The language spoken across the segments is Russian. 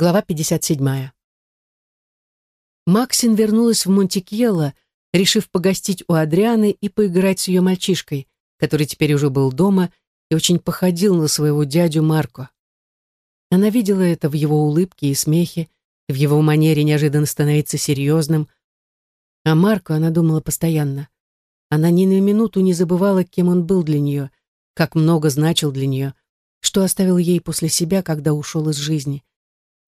Глава 57. Максин вернулась в Монтекьелло, решив погостить у Адрианы и поиграть с ее мальчишкой, который теперь уже был дома и очень походил на своего дядю Марко. Она видела это в его улыбке и смехе, в его манере неожиданно становиться серьезным. А Марко она думала постоянно. Она ни на минуту не забывала, кем он был для нее, как много значил для нее, что оставил ей после себя, когда ушел из жизни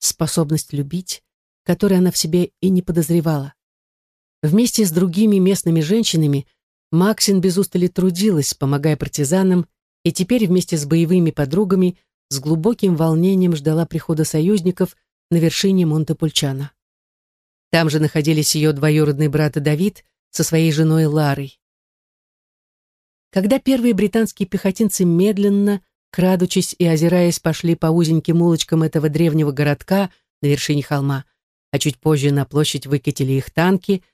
способность любить, которой она в себе и не подозревала. Вместе с другими местными женщинами Максин без устали трудилась, помогая партизанам, и теперь вместе с боевыми подругами с глубоким волнением ждала прихода союзников на вершине Монте-Пульчана. Там же находились ее двоюродный брат Давид со своей женой Ларой. Когда первые британские пехотинцы медленно, крадучись и озираясь, пошли по узеньким улочкам этого древнего городка на вершине холма, а чуть позже на площадь выкатили их танки,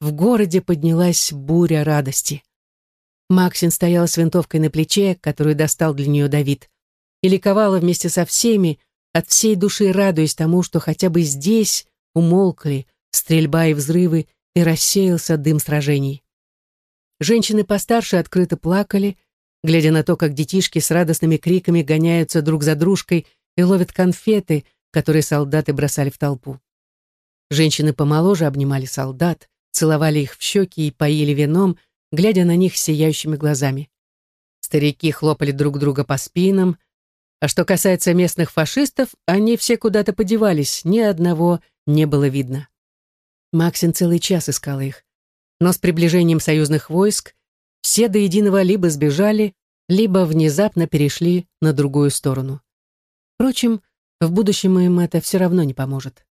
в городе поднялась буря радости. Максин стояла с винтовкой на плече, которую достал для нее Давид, и ликовала вместе со всеми, от всей души радуясь тому, что хотя бы здесь умолкли стрельба и взрывы, и рассеялся дым сражений. Женщины постарше открыто плакали, глядя на то, как детишки с радостными криками гоняются друг за дружкой и ловят конфеты, которые солдаты бросали в толпу. Женщины помоложе обнимали солдат, целовали их в щеки и поили вином, глядя на них сияющими глазами. Старики хлопали друг друга по спинам, а что касается местных фашистов, они все куда-то подевались, ни одного не было видно. Максин целый час искала их, но с приближением союзных войск все до единого либо сбежали, либо внезапно перешли на другую сторону. Впрочем, в будущем им это все равно не поможет.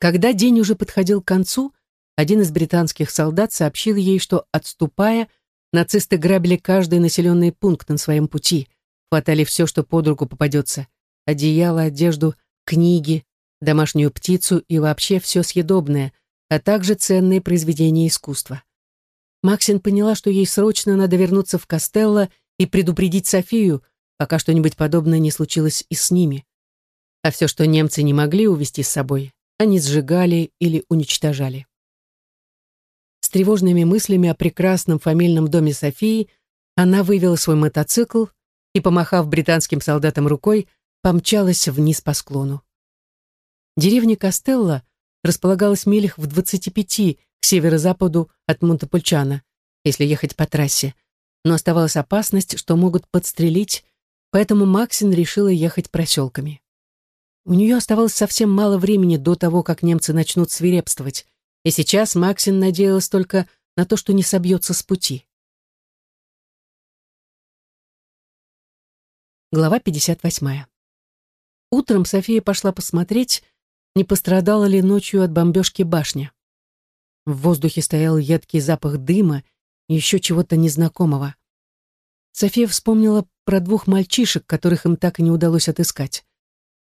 Когда день уже подходил к концу, один из британских солдат сообщил ей, что, отступая, нацисты грабили каждый населенный пункт на своем пути, хватали все, что под руку попадется, одеяло, одежду, книги, домашнюю птицу и вообще все съедобное, а также ценные произведения искусства. Максин поняла, что ей срочно надо вернуться в Костелло и предупредить Софию, пока что-нибудь подобное не случилось и с ними. А все, что немцы не могли увезти с собой, они сжигали или уничтожали. С тревожными мыслями о прекрасном фамильном доме Софии она вывела свой мотоцикл и, помахав британским солдатам рукой, помчалась вниз по склону. Деревня Костелло располагалась в милях в 25 северо-западу от Монтепульчана, если ехать по трассе, но оставалась опасность, что могут подстрелить, поэтому Максин решила ехать проселками. У нее оставалось совсем мало времени до того, как немцы начнут свирепствовать, и сейчас Максин надеялась только на то, что не собьется с пути. Глава 58. Утром София пошла посмотреть, не пострадала ли ночью от бомбежки башня. В воздухе стоял едкий запах дыма и еще чего-то незнакомого. София вспомнила про двух мальчишек, которых им так и не удалось отыскать.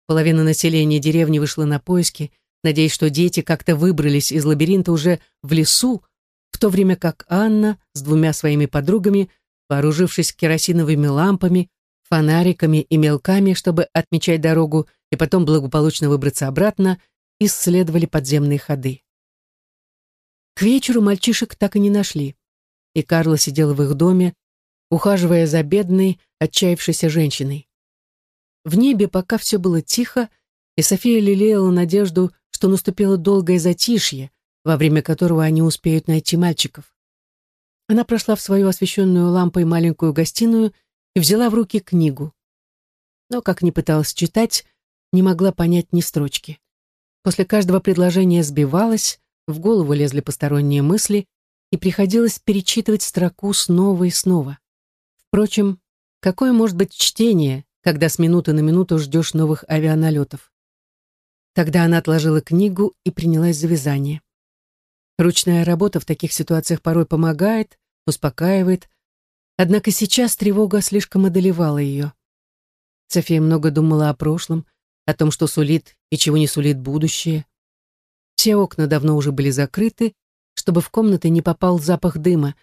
Половина населения деревни вышла на поиски, надеясь, что дети как-то выбрались из лабиринта уже в лесу, в то время как Анна с двумя своими подругами, вооружившись керосиновыми лампами, фонариками и мелками, чтобы отмечать дорогу и потом благополучно выбраться обратно, исследовали подземные ходы. К вечеру мальчишек так и не нашли, и Карла сидела в их доме, ухаживая за бедной, отчаявшейся женщиной. В небе пока все было тихо, и София лелеяла надежду, что наступило долгое затишье, во время которого они успеют найти мальчиков. Она прошла в свою освещенную лампой маленькую гостиную и взяла в руки книгу. Но, как ни пыталась читать, не могла понять ни строчки. После каждого предложения сбивалась, в голову лезли посторонние мысли, и приходилось перечитывать строку снова и снова. Впрочем, какое может быть чтение, когда с минуты на минуту ждешь новых авианалетов? Тогда она отложила книгу и принялась за вязание. Ручная работа в таких ситуациях порой помогает, успокаивает, однако сейчас тревога слишком одолевала ее. София много думала о прошлом, о том, что сулит и чего не сулит будущее. Все окна давно уже были закрыты, чтобы в комнаты не попал запах дыма,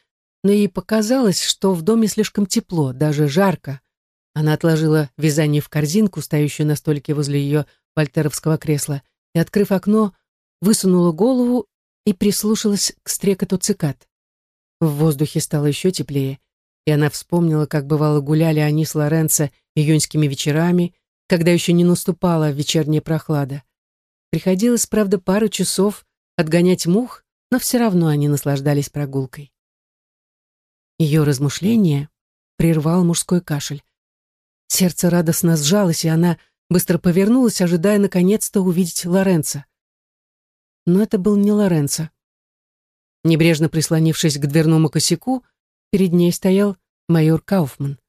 но ей показалось, что в доме слишком тепло, даже жарко, Она отложила вязание в корзинку, стоящую на столике возле ее вольтеровского кресла, и, открыв окно, высунула голову и прислушалась к стрекоту цикад. В воздухе стало еще теплее, и она вспомнила, как бывало гуляли они с Лоренцо июньскими вечерами, когда еще не наступала вечерняя прохлада. Приходилось, правда, пару часов отгонять мух, но все равно они наслаждались прогулкой. Ее размышления прервал мужской кашель. Сердце радостно сжалось, и она быстро повернулась, ожидая наконец-то увидеть Лоренца. Но это был не Лоренцо. Небрежно прислонившись к дверному косяку, перед ней стоял майор Кауфман.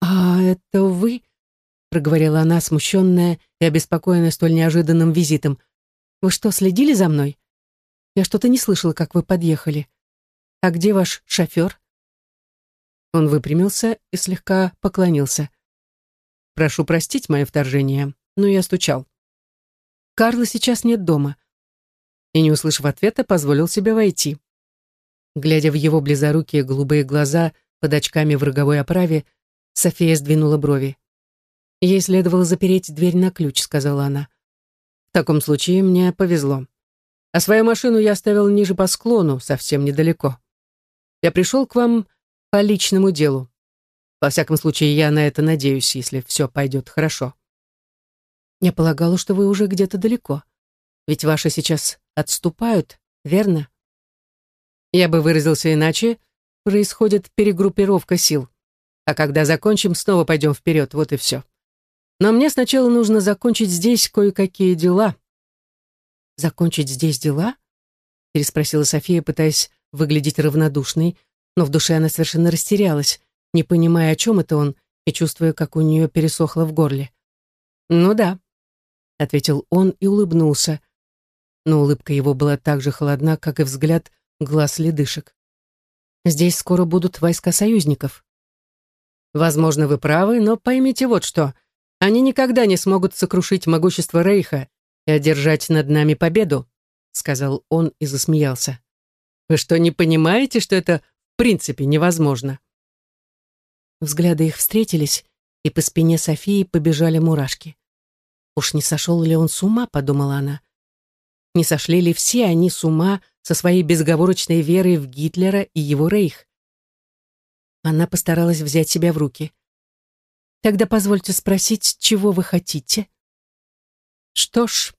«А это вы?» — проговорила она, смущенная и обеспокоенная столь неожиданным визитом. «Вы что, следили за мной? Я что-то не слышала, как вы подъехали. А где ваш шофер?» Он выпрямился и слегка поклонился. «Прошу простить мое вторжение, но я стучал. Карла сейчас нет дома». И, не услышав ответа, позволил себе войти. Глядя в его близорукие голубые глаза под очками в роговой оправе, София сдвинула брови. «Ей следовало запереть дверь на ключ», — сказала она. «В таком случае мне повезло. А свою машину я оставил ниже по склону, совсем недалеко. Я пришел к вам по личному делу. Во всяком случае, я на это надеюсь, если все пойдет хорошо. Я полагала, что вы уже где-то далеко. Ведь ваши сейчас отступают, верно? Я бы выразился иначе. Происходит перегруппировка сил. А когда закончим, снова пойдем вперед, вот и все. Но мне сначала нужно закончить здесь кое-какие дела. «Закончить здесь дела?» переспросила София, пытаясь выглядеть равнодушной, но в душе она совершенно растерялась, не понимая, о чем это он, и чувствуя, как у нее пересохло в горле. «Ну да», — ответил он и улыбнулся, но улыбка его была так же холодна, как и взгляд глаз ледышек. «Здесь скоро будут войска союзников». «Возможно, вы правы, но поймите вот что. Они никогда не смогут сокрушить могущество Рейха и одержать над нами победу», — сказал он и засмеялся. «Вы что, не понимаете, что это принципе невозможно. Взгляды их встретились, и по спине Софии побежали мурашки. «Уж не сошел ли он с ума?» — подумала она. «Не сошли ли все они с ума со своей безоговорочной верой в Гитлера и его рейх?» Она постаралась взять себя в руки. «Тогда позвольте спросить, чего вы хотите?» «Что ж,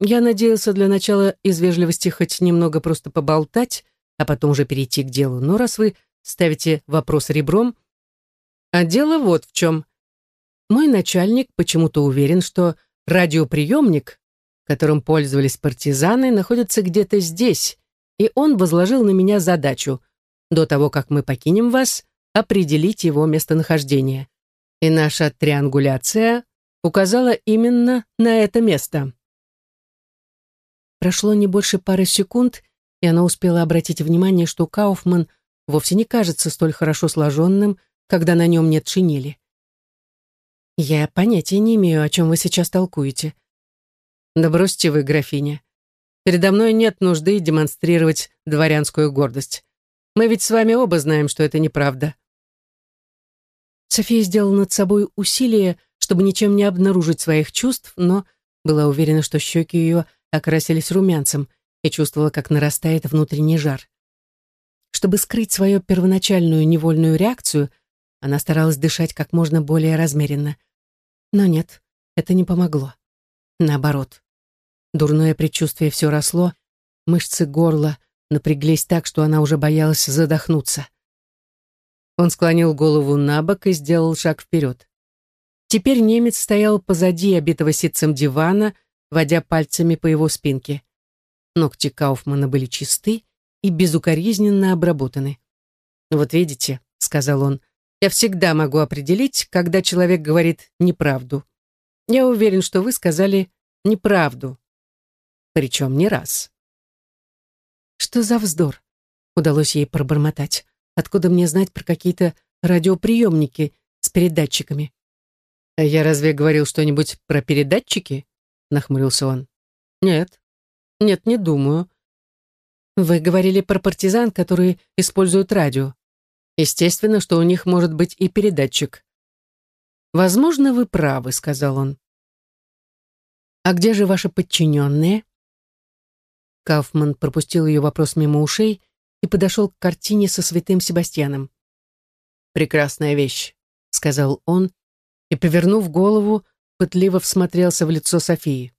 я надеялся для начала из вежливости хоть немного просто поболтать, а потом уже перейти к делу. Но раз вы ставите вопрос ребром, а дело вот в чем. Мой начальник почему-то уверен, что радиоприемник, которым пользовались партизаны, находится где-то здесь, и он возложил на меня задачу до того, как мы покинем вас, определить его местонахождение. И наша триангуляция указала именно на это место. Прошло не больше пары секунд, и она успела обратить внимание, что Кауфман вовсе не кажется столь хорошо сложенным, когда на нем нет шинели. «Я понятия не имею, о чем вы сейчас толкуете». «Да бросьте вы, графиня. Передо мной нет нужды демонстрировать дворянскую гордость. Мы ведь с вами оба знаем, что это неправда». София сделала над собой усилие, чтобы ничем не обнаружить своих чувств, но была уверена, что щеки ее окрасились румянцем — и чувствовала, как нарастает внутренний жар. Чтобы скрыть свою первоначальную невольную реакцию, она старалась дышать как можно более размеренно. Но нет, это не помогло. Наоборот. Дурное предчувствие все росло, мышцы горла напряглись так, что она уже боялась задохнуться. Он склонил голову на бок и сделал шаг вперед. Теперь немец стоял позади обитого ситцем дивана, водя пальцами по его спинке. Ногти Кауфмана были чисты и безукоризненно обработаны. «Вот видите», — сказал он, — «я всегда могу определить, когда человек говорит неправду. Я уверен, что вы сказали неправду. Причем не раз». «Что за вздор?» — удалось ей пробормотать. «Откуда мне знать про какие-то радиоприемники с передатчиками?» «А я разве говорил что-нибудь про передатчики?» — нахмурился он. «Нет, нет, не думаю. Вы говорили про партизан, которые используют радио. Естественно, что у них может быть и передатчик. «Возможно, вы правы», — сказал он. «А где же ваши подчиненные?» Кауфман пропустил ее вопрос мимо ушей и подошел к картине со святым Себастьяном. «Прекрасная вещь», — сказал он, и, повернув голову, пытливо всмотрелся в лицо Софии.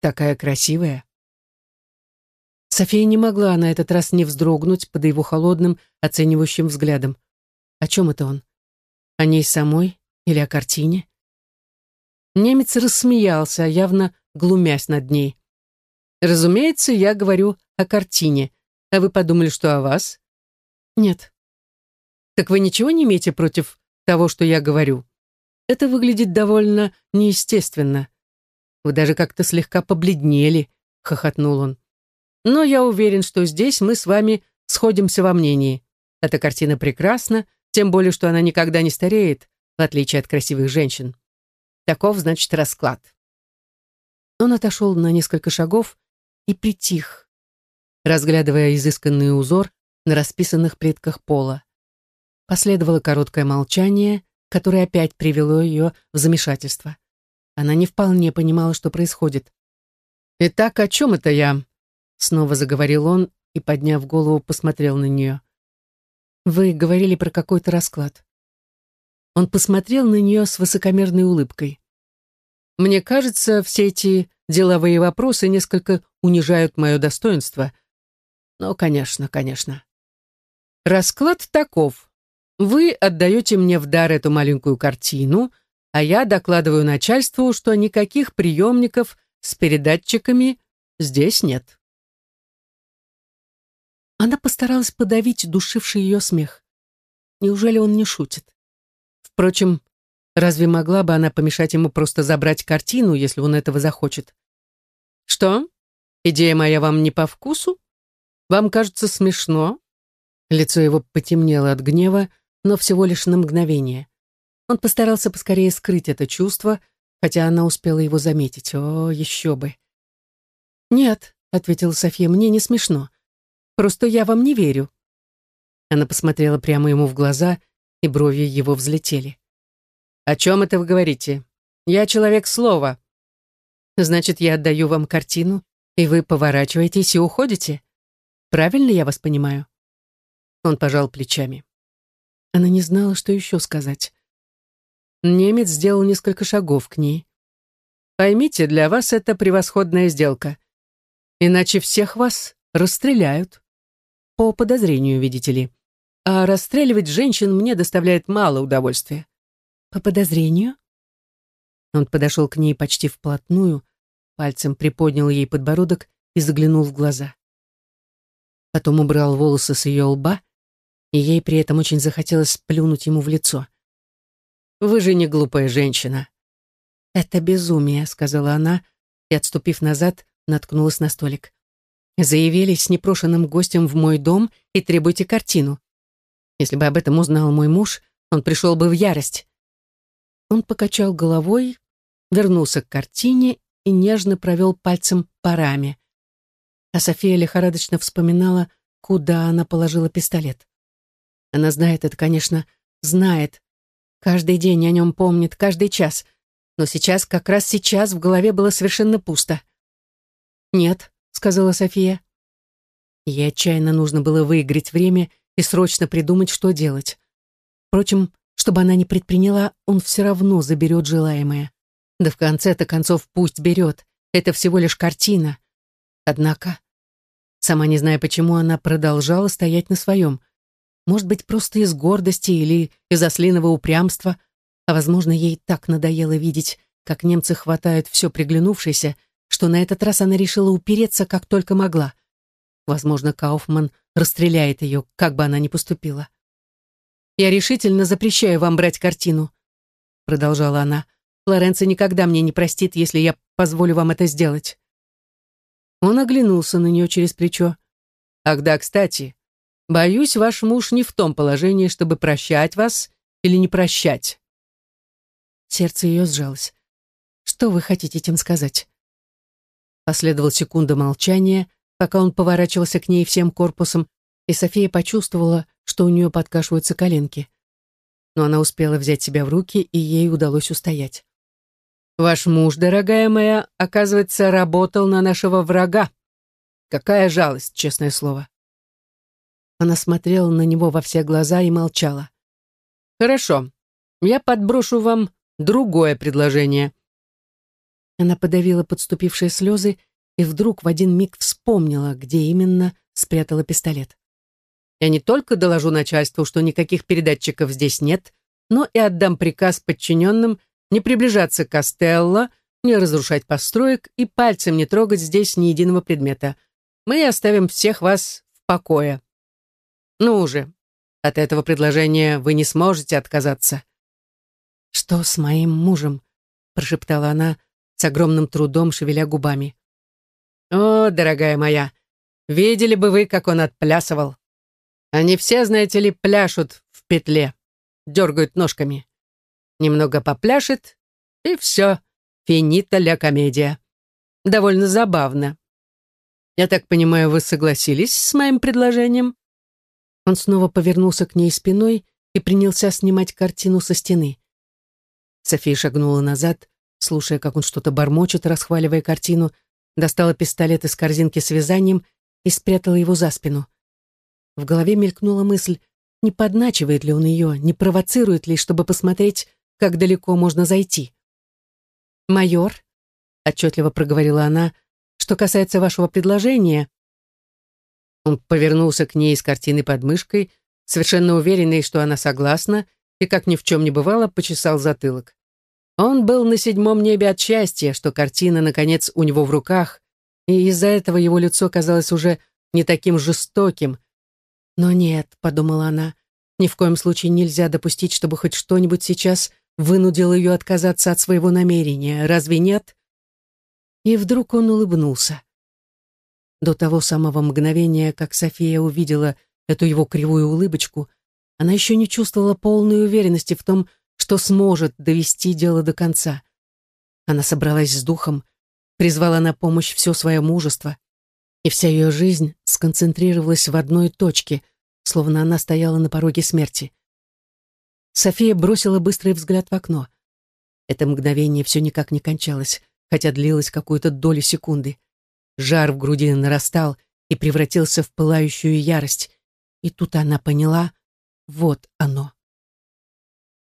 «Такая красивая». София не могла на этот раз не вздрогнуть под его холодным, оценивающим взглядом. О чем это он? О ней самой или о картине? Немец рассмеялся, явно глумясь над ней. «Разумеется, я говорю о картине. А вы подумали, что о вас?» «Нет». «Так вы ничего не имеете против того, что я говорю?» «Это выглядит довольно неестественно. Вы даже как-то слегка побледнели», — хохотнул он. Но я уверен, что здесь мы с вами сходимся во мнении. Эта картина прекрасна, тем более, что она никогда не стареет, в отличие от красивых женщин. Таков, значит, расклад. Он отошел на несколько шагов и притих, разглядывая изысканный узор на расписанных плитках пола. Последовало короткое молчание, которое опять привело ее в замешательство. Она не вполне понимала, что происходит. «Итак, о чем это я?» Снова заговорил он и, подняв голову, посмотрел на нее. «Вы говорили про какой-то расклад». Он посмотрел на нее с высокомерной улыбкой. «Мне кажется, все эти деловые вопросы несколько унижают мое достоинство. Но, конечно, конечно. Расклад таков. Вы отдаете мне в дар эту маленькую картину, а я докладываю начальству, что никаких приемников с передатчиками здесь нет. Она постаралась подавить душивший ее смех. Неужели он не шутит? Впрочем, разве могла бы она помешать ему просто забрать картину, если он этого захочет? Что? Идея моя вам не по вкусу? Вам кажется смешно? Лицо его потемнело от гнева, но всего лишь на мгновение. Он постарался поскорее скрыть это чувство, хотя она успела его заметить. О, еще бы. «Нет», — ответила София, — «мне не смешно. Просто я вам не верю». Она посмотрела прямо ему в глаза, и брови его взлетели. «О чем это вы говорите? Я человек слова. Значит, я отдаю вам картину, и вы поворачиваетесь и уходите? Правильно я вас понимаю?» Он пожал плечами. Она не знала, что еще сказать. Немец сделал несколько шагов к ней. «Поймите, для вас это превосходная сделка. Иначе всех вас расстреляют. По подозрению, видите ли. А расстреливать женщин мне доставляет мало удовольствия. По подозрению? Он подошел к ней почти вплотную, пальцем приподнял ей подбородок и заглянул в глаза. Потом убрал волосы с ее лба, и ей при этом очень захотелось плюнуть ему в лицо. «Вы же не глупая женщина». «Это безумие», — сказала она, и, отступив назад, наткнулась на столик. Заявились с непрошенным гостем в мой дом и требуйте картину. Если бы об этом узнал мой муж, он пришел бы в ярость. Он покачал головой, вернулся к картине и нежно провел пальцем по раме. А София лихорадочно вспоминала, куда она положила пистолет. Она знает это, конечно, знает. Каждый день о нем помнит, каждый час. Но сейчас, как раз сейчас, в голове было совершенно пусто. «Нет», сказала София. Ей отчаянно нужно было выиграть время и срочно придумать, что делать. Впрочем, чтобы она не предприняла, он все равно заберет желаемое. Да в конце-то концов пусть берет. Это всего лишь картина. Однако, сама не зная почему, она продолжала стоять на своем. Может быть, просто из гордости или из ослиного упрямства, а, возможно, ей так надоело видеть, как немцы хватают все приглянувшееся, что на этот раз она решила упереться как только могла. Возможно, Кауфман расстреляет ее, как бы она ни поступила. «Я решительно запрещаю вам брать картину», — продолжала она. «Лоренцо никогда мне не простит, если я позволю вам это сделать». Он оглянулся на нее через плечо. «Ах да, кстати, боюсь, ваш муж не в том положении, чтобы прощать вас или не прощать». Сердце ее сжалось. «Что вы хотите этим сказать?» Последовал секунда молчания, пока он поворачивался к ней всем корпусом, и София почувствовала, что у нее подкашиваются коленки. но она успела взять себя в руки, и ей удалось устоять. «Ваш муж, дорогая моя, оказывается, работал на нашего врага. Какая жалость, честное слово». Она смотрела на него во все глаза и молчала. «Хорошо, я подброшу вам другое предложение». Она подавила подступившие слезы и вдруг в один миг вспомнила, где именно спрятала пистолет. Я не только доложу начальству, что никаких передатчиков здесь нет, но и отдам приказ подчиненным не приближаться к Костелло, не разрушать построек и пальцем не трогать здесь ни единого предмета. Мы оставим всех вас в покое. Ну уже, от этого предложения вы не сможете отказаться. «Что с моим мужем?» — прошептала она, с огромным трудом шевеля губами. «О, дорогая моя, видели бы вы, как он отплясывал. Они все, знаете ли, пляшут в петле, дергают ножками. Немного попляшет, и все, финита ля комедия. Довольно забавно. Я так понимаю, вы согласились с моим предложением?» Он снова повернулся к ней спиной и принялся снимать картину со стены. София шагнула назад, слушая, как он что-то бормочет, расхваливая картину, достала пистолет из корзинки с вязанием и спрятала его за спину. В голове мелькнула мысль, не подначивает ли он ее, не провоцирует ли, чтобы посмотреть, как далеко можно зайти. «Майор», — отчетливо проговорила она, — «что касается вашего предложения...» Он повернулся к ней с картиной под мышкой, совершенно уверенный, что она согласна, и, как ни в чем не бывало, почесал затылок. Он был на седьмом небе от счастья, что картина, наконец, у него в руках, и из-за этого его лицо казалось уже не таким жестоким, но нет, подумала она, ни в коем случае нельзя допустить, чтобы хоть что-нибудь сейчас вынудило ее отказаться от своего намерения. Разве нет? И вдруг он улыбнулся. До того самого мгновения, как София увидела эту его кривую улыбочку, она еще не чувствовала полной уверенности в том, что сможет довести дело до конца. Она собралась с духом, призвала на помощь все свое мужество, и вся ее жизнь сконцентрировалась в одной точке, словно она стояла на пороге смерти. София бросила быстрый взгляд в окно. Это мгновение все никак не кончалось, хотя длилось какую-то долю секунды. Жар в груди нарастал и превратился в пылающую ярость. И тут она поняла, вот оно.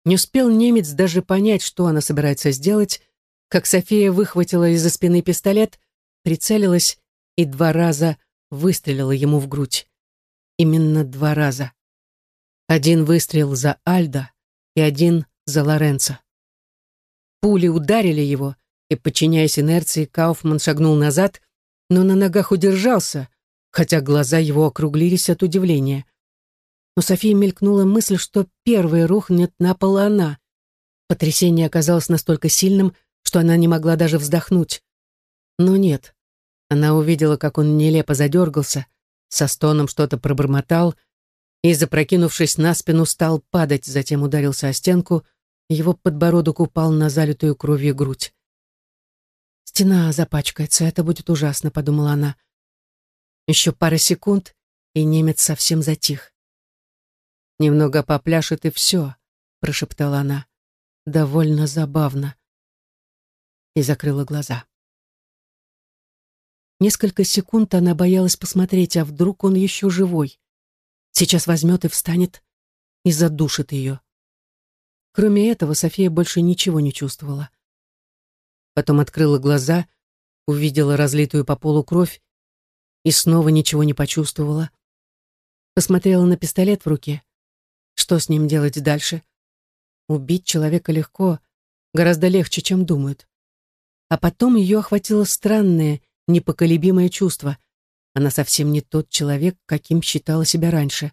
Не успел немец даже понять, что она собирается сделать, как София выхватила из-за спины пистолет, прицелилась и два раза выстрелила ему в грудь. Именно два раза. Один выстрел за Альда и один за Лоренцо. Пули ударили его, и, подчиняясь инерции, Кауфман шагнул назад, но на ногах удержался, хотя глаза его округлились от удивления. Но Софии мелькнула мысль, что первой рухнет на пол она. Потрясение оказалось настолько сильным, что она не могла даже вздохнуть. Но нет, она увидела, как он нелепо задергался, со стоном что-то пробормотал и, запрокинувшись на спину, стал падать, затем ударился о стенку, его подбородок упал на залитую кровью грудь. «Стена запачкается, это будет ужасно», — подумала она. Еще пара секунд, и немец совсем затих. «Немного попляшет, и все», — прошептала она. «Довольно забавно». И закрыла глаза. Несколько секунд она боялась посмотреть, а вдруг он еще живой. Сейчас возьмет и встанет и задушит ее. Кроме этого, София больше ничего не чувствовала. Потом открыла глаза, увидела разлитую по полу кровь и снова ничего не почувствовала. Посмотрела на пистолет в руке. Что с ним делать дальше? Убить человека легко, гораздо легче, чем думают. А потом ее охватило странное, непоколебимое чувство. Она совсем не тот человек, каким считала себя раньше.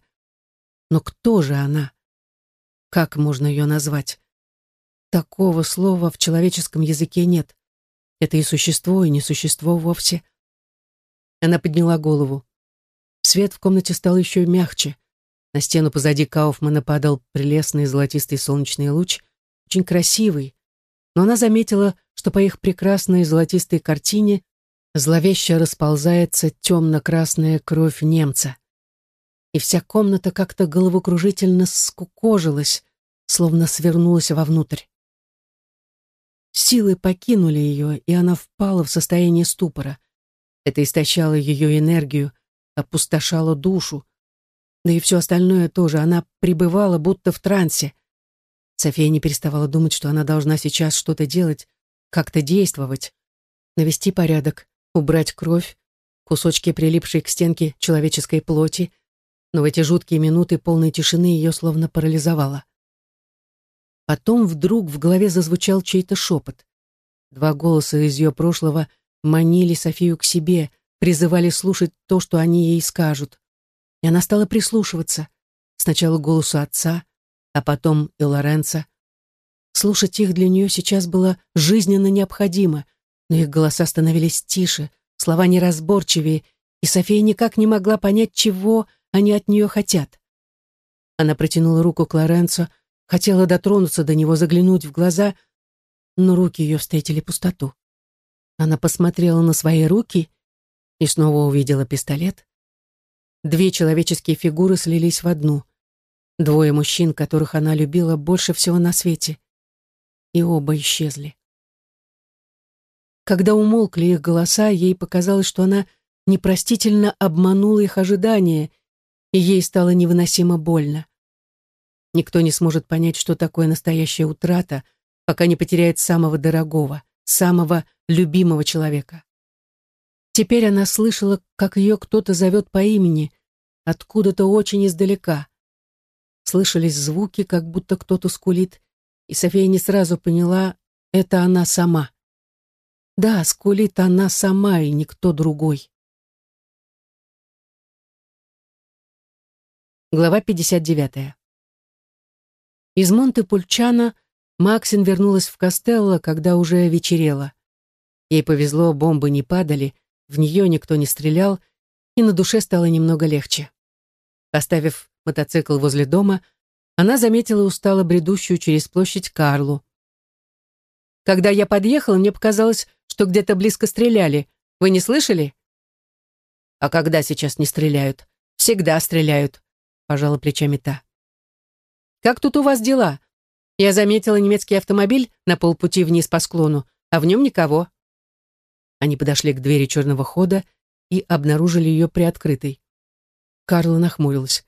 Но кто же она? Как можно ее назвать? Такого слова в человеческом языке нет. Это и существо, и не существо вовсе. Она подняла голову. Свет в комнате стал еще мягче. На стену позади Кауфмана падал прелестный золотистый солнечный луч, очень красивый, но она заметила, что по их прекрасной золотистой картине зловеще расползается темно-красная кровь немца. И вся комната как-то головокружительно скукожилась, словно свернулась вовнутрь. Силы покинули ее, и она впала в состояние ступора. Это истощало ее энергию, опустошало душу. Да и все остальное тоже. Она пребывала будто в трансе. София не переставала думать, что она должна сейчас что-то делать, как-то действовать, навести порядок, убрать кровь, кусочки, прилипшие к стенке человеческой плоти, но в эти жуткие минуты полной тишины ее словно парализовало. Потом вдруг в голове зазвучал чей-то шепот. Два голоса из ее прошлого манили Софию к себе, призывали слушать то, что они ей скажут. И она стала прислушиваться. Сначала голосу отца, а потом и Лоренца. Слушать их для нее сейчас было жизненно необходимо, но их голоса становились тише, слова неразборчивее, и София никак не могла понять, чего они от нее хотят. Она протянула руку к Лоренцо, хотела дотронуться до него, заглянуть в глаза, но руки ее встретили пустоту. Она посмотрела на свои руки и снова увидела пистолет. Две человеческие фигуры слились в одну. Двое мужчин, которых она любила больше всего на свете. И оба исчезли. Когда умолкли их голоса, ей показалось, что она непростительно обманула их ожидания, и ей стало невыносимо больно. Никто не сможет понять, что такое настоящая утрата, пока не потеряет самого дорогого, самого любимого человека. Теперь она слышала, как ее кто-то зовет по имени, откуда-то очень издалека. Слышались звуки, как будто кто-то скулит, и София не сразу поняла, это она сама. Да, скулит она сама и никто другой. Глава 59. Из Монте-Пульчана Максин вернулась в Костелло, когда уже вечерело. Ей повезло, бомбы не падали, в нее никто не стрелял, и на душе стало немного легче. Оставив мотоцикл возле дома, она заметила устало бредущую через площадь Карлу. Когда я подъехала, мне показалось, что где-то близко стреляли. Вы не слышали? А когда сейчас не стреляют? Всегда стреляют, пожала плечами та. Как тут у вас дела? Я заметила немецкий автомобиль на полпути вниз по склону, а в нем никого. Они подошли к двери черного хода и обнаружили ее приоткрытой. Карла нахмурилась.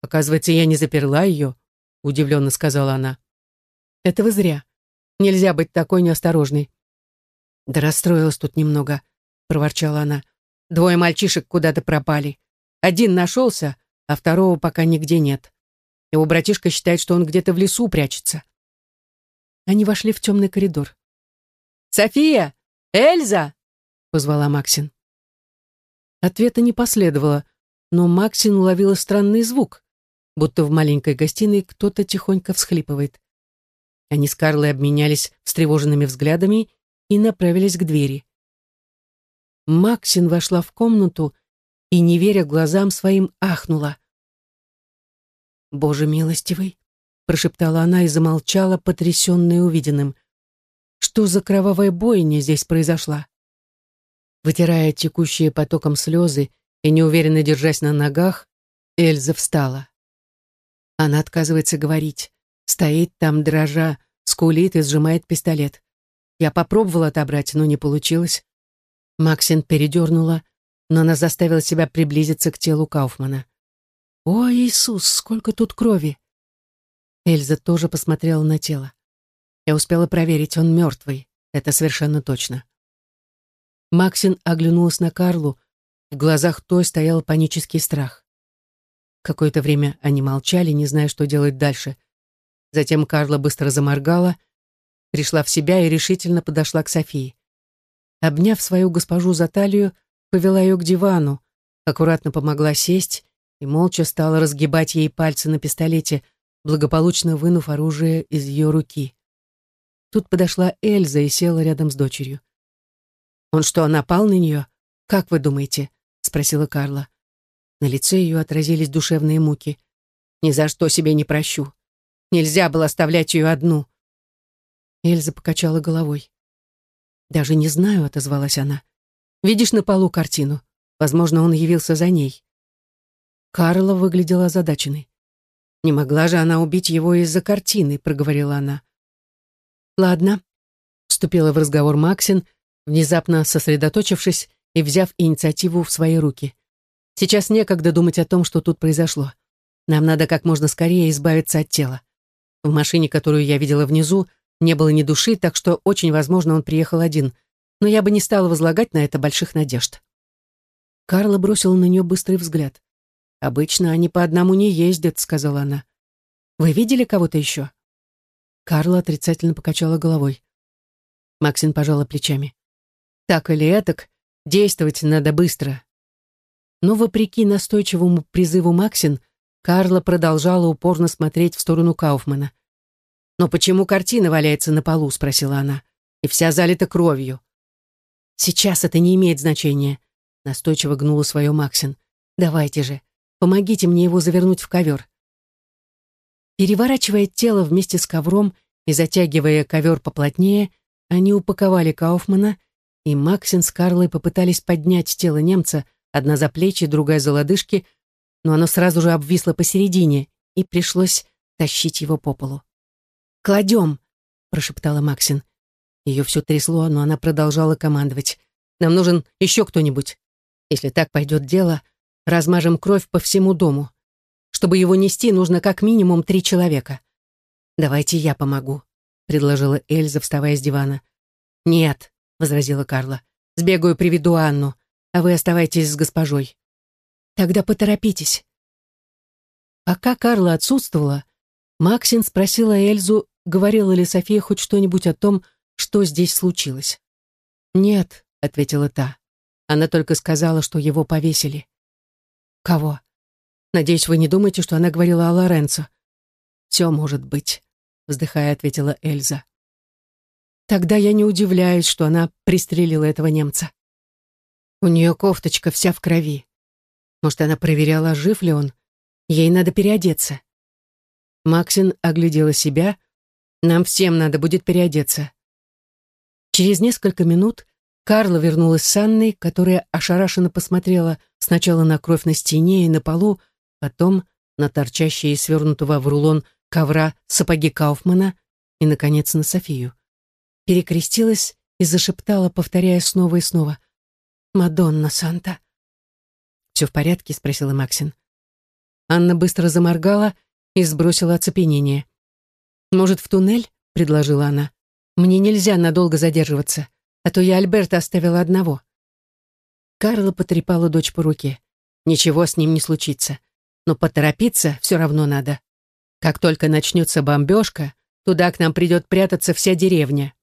«Оказывается, я не заперла ее», — удивленно сказала она. «Это вы зря. Нельзя быть такой неосторожной. «Да расстроилась тут немного», — проворчала она. «Двое мальчишек куда-то пропали. Один нашелся, а второго пока нигде нет. Его братишка считает, что он где-то в лесу прячется». Они вошли в темный коридор. «София! Эльза!» — позвала Максин. Ответа не последовало, но Максин уловила странный звук, будто в маленькой гостиной кто-то тихонько всхлипывает. Они с Карлой обменялись встревоженными взглядами и направились к двери. Максин вошла в комнату и, не веря глазам своим, ахнула. «Боже милостивый!» — прошептала она и замолчала, потрясенная увиденным. «Что за кровавая бойня здесь произошла?» Вытирая текущие потоком слезы и неуверенно держась на ногах, Эльза встала. Она отказывается говорить, стоит там, дрожа, скулит и сжимает пистолет. Я попробовала отобрать, но не получилось. Максин передернула, но она заставила себя приблизиться к телу Кауфмана. «О, Иисус, сколько тут крови!» Эльза тоже посмотрела на тело. Я успела проверить, он мертвый. Это совершенно точно. Максин оглянулась на Карлу. В глазах той стоял панический страх. Какое-то время они молчали, не зная, что делать дальше. Затем Карла быстро заморгала — пришла в себя и решительно подошла к Софии. Обняв свою госпожу за талию, повела ее к дивану, аккуратно помогла сесть и молча стала разгибать ей пальцы на пистолете, благополучно вынув оружие из ее руки. Тут подошла Эльза и села рядом с дочерью. «Он что, напал на нее? Как вы думаете?» — спросила Карла. На лице ее отразились душевные муки. «Ни за что себе не прощу. Нельзя было оставлять ее одну. Эльза покачала головой. «Даже не знаю», — отозвалась она. «Видишь на полу картину? Возможно, он явился за ней». Карла выглядела озадаченной. Не могла же она убить его из-за картины, проговорила она. Ладно, вступила в разговор Максин, внезапно сосредоточившись и взяв инициативу в свои руки. Сейчас некогда думать о том, что тут произошло. Нам надо как можно скорее избавиться от тела. В машине, которую я видела внизу, не было ни души, так что очень возможно, он приехал один. Но я бы не стала возлагать на это больших надежд. Карла бросила на нее быстрый взгляд. «Обычно они по одному не ездят», — сказала она. «Вы видели кого-то еще?» Карла отрицательно покачала головой. Максин пожала плечами. «Так или этак, действовать надо быстро». Но, вопреки настойчивому призыву Максин, Карла продолжала упорно смотреть в сторону Кауфмана. «Но почему картина валяется на полу?» — спросила она. «И вся залита кровью». «Сейчас это не имеет значения», — настойчиво гнула свое Максин. «Давайте же, помогите мне его завернуть в ковер». Переворачивая тело вместе с ковром и затягивая ковер поплотнее, они упаковали Кауфмана, и Максин с Карлой попытались поднять тело немца, одна за плечи, другая за лодыжки, но оно сразу же обвисло посередине, и пришлось тащить его по полу. «Кладем!» — прошептала Максин. Ее все трясло, но она продолжала командовать. «Нам нужен еще кто-нибудь. Если так пойдет дело, размажем кровь по всему дому. Чтобы его нести, нужно как минимум три человека. Давайте я помогу», — предложила Эльза, вставая с дивана. «Нет», — возразила Карла. «Сбегаю, приведу Анну, а вы оставайтесь с госпожой». Тогда поторопитесь. Пока Карла отсутствовала, Максин спросила Эльзу, говорила ли София хоть что-нибудь о том, что здесь случилось. «Нет», — ответила та. Она только сказала, что его повесили. «Кого?» «Надеюсь, вы не думаете, что она говорила о Лоренцо?» «Все может быть», — вздыхая, ответила Эльза. «Тогда я не удивляюсь, что она пристрелила этого немца. У нее кофточка вся в крови. Может, она проверяла, жив ли он? Ей надо переодеться. Максин оглядела себя. Нам всем надо будет переодеться. Через несколько минут Карла вернулась с Анной, которая ошарашенно посмотрела сначала на кровь на стене и на полу, потом на торчащие свернутого в рулон ковра сапоги Кауфмана и, наконец, на Софию. Перекрестилась и зашептала, повторяя снова и снова. «Мадонна Санта, «Все в порядке?» — спросила Максин. Анна быстро заморгала и сбросила оцепенение. «Может, в туннель?» — предложила она. «Мне нельзя надолго задерживаться, а то я Альберта оставила одного». Карла потрепала дочь по руке. «Ничего с ним не случится. Но поторопиться все равно надо. Как только начнется бомбежка, туда к нам придет прятаться вся деревня».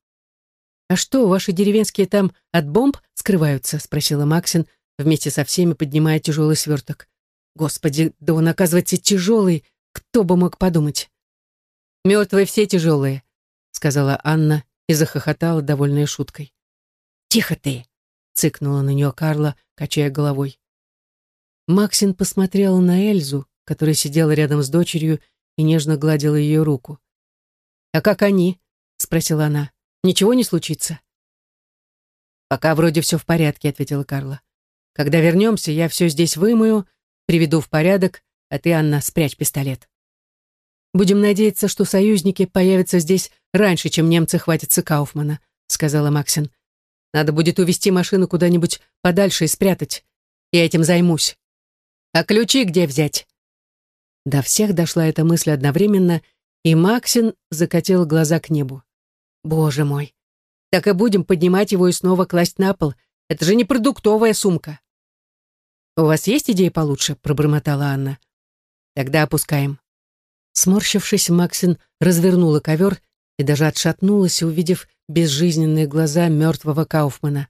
«А что, ваши деревенские там от бомб скрываются?» — спросила Максин, вместе со всеми поднимая тяжелый сверток. Господи, да он, оказывается, тяжелый, кто бы мог подумать. «Мертвые все тяжелые», — сказала Анна и захохотала, довольной шуткой. «Тихо ты!» — цыкнула на нее Карла, качая головой. Максин посмотрела на Эльзу, которая сидела рядом с дочерью и нежно гладила ее руку. «А как они?» — спросила она. «Ничего не случится?» «Пока вроде все в порядке», — ответила Карла. Когда вернемся, я все здесь вымою, приведу в порядок, а ты, Анна, спрячь пистолет. Будем надеяться, что союзники появятся здесь раньше, чем немцы хватятся Кауфмана, сказала Максин. Надо будет увезти машину куда-нибудь подальше и спрятать. Я этим займусь. А ключи где взять? До всех дошла эта мысль одновременно, и Максин закатил глаза к небу. Боже мой! Так и будем поднимать его и снова класть на пол — это же не продуктовая сумка. «У вас есть идеи получше?» — пробормотала Анна. «Тогда опускаем». Сморщившись, Максин развернула ковер и даже отшатнулась, увидев безжизненные глаза мертвого Кауфмана.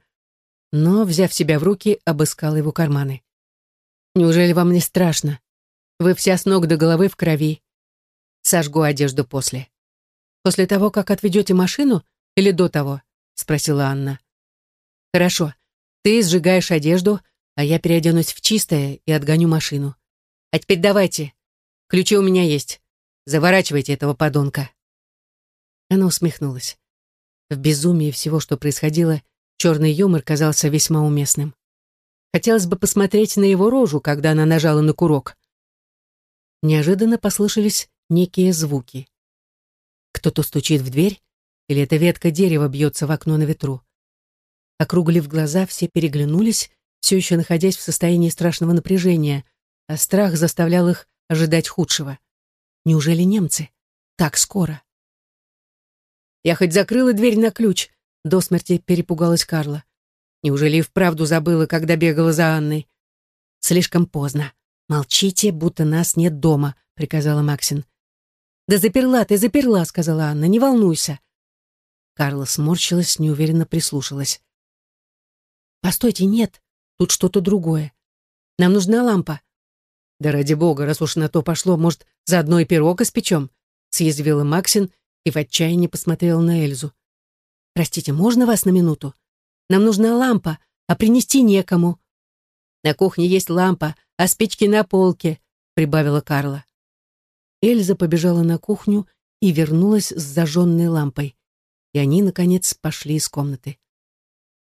Но, взяв себя в руки, обыскала его карманы. «Неужели вам не страшно? Вы вся с ног до головы в крови. Сожгу одежду после». «После того, как отведете машину или до того?» — спросила Анна. «Хорошо. Ты сжигаешь одежду, а я переоденусь в чистое и отгоню машину. А теперь давайте. Ключи у меня есть. Заворачивайте этого подонка. Она усмехнулась. В безумии всего, что происходило, черный юмор казался весьма уместным. Хотелось бы посмотреть на его рожу, когда она нажала на курок. неожиданно послышались некие звуки. Кто-то стучит в дверь, или эта ветка дерева бьется в окно на ветру. Округлив глаза, все переглянулись, все еще находясь в состоянии страшного напряжения, а страх заставлял их ожидать худшего. Неужели немцы? Так скоро? Я хоть закрыла дверь на ключ, до смерти перепугалась Карла. Неужели и вправду забыла, когда бегала за Анной? Слишком поздно. Молчите, будто нас нет дома, приказала Максин. Да заперла ты, заперла, сказала Анна, не волнуйся. Карла сморщилась, неуверенно прислушалась. Постойте, нет, тут что-то другое. Нам нужна лампа. Да ради бога, раз уж на то пошло, может, заодно и пирог испечем? Съязвила Максин и в отчаянии посмотрела на Эльзу. «Простите, можно вас на минуту? Нам нужна лампа, а принести некому». «На кухне есть лампа, а спички на полке», — прибавила Карла. Эльза побежала на кухню и вернулась с зажженной лампой. И они, наконец, пошли из комнаты.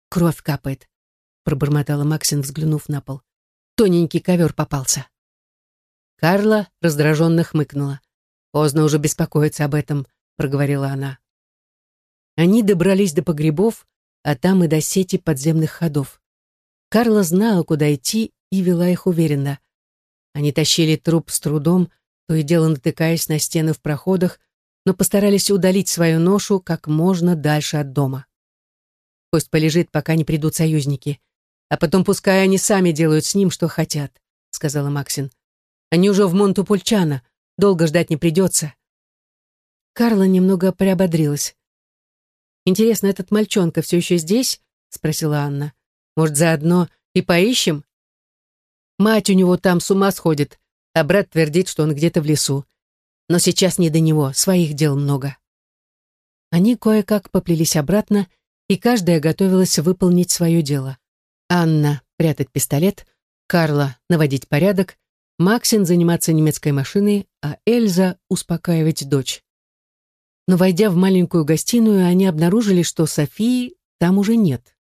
«Кровь капает», — пробормотала Максин, взглянув на пол. «Тоненький ковер попался». Карла раздраженно хмыкнула. «Поздно уже беспокоиться об этом», — проговорила она. Они добрались до погребов, а там и до сети подземных ходов. Карла знала, куда идти, и вела их уверенно. Они тащили труп с трудом, то и дело натыкаясь на стены в проходах, но постарались удалить свою ношу как можно дальше от дома. Пусть полежит, пока не придут союзники, а потом пускай они сами делают с ним, что хотят, сказала Максин. Они уже в Монтупульчано, долго ждать не придется. Карла немного приободрилась. «Интересно, этот мальчонка все еще здесь?» — спросила Анна. «Может, заодно и поищем?» Мать у него там с ума сходит, а брат твердит, что он где-то в лесу. Но сейчас не до него, своих дел много. Они кое-как поплелись обратно, и каждая готовилась выполнить свое дело. Анна — прятать пистолет, Карла — наводить порядок, Максин — заниматься немецкой машиной, а Эльза — успокаивать дочь. Но, войдя в маленькую гостиную, они обнаружили, что Софии там уже нет.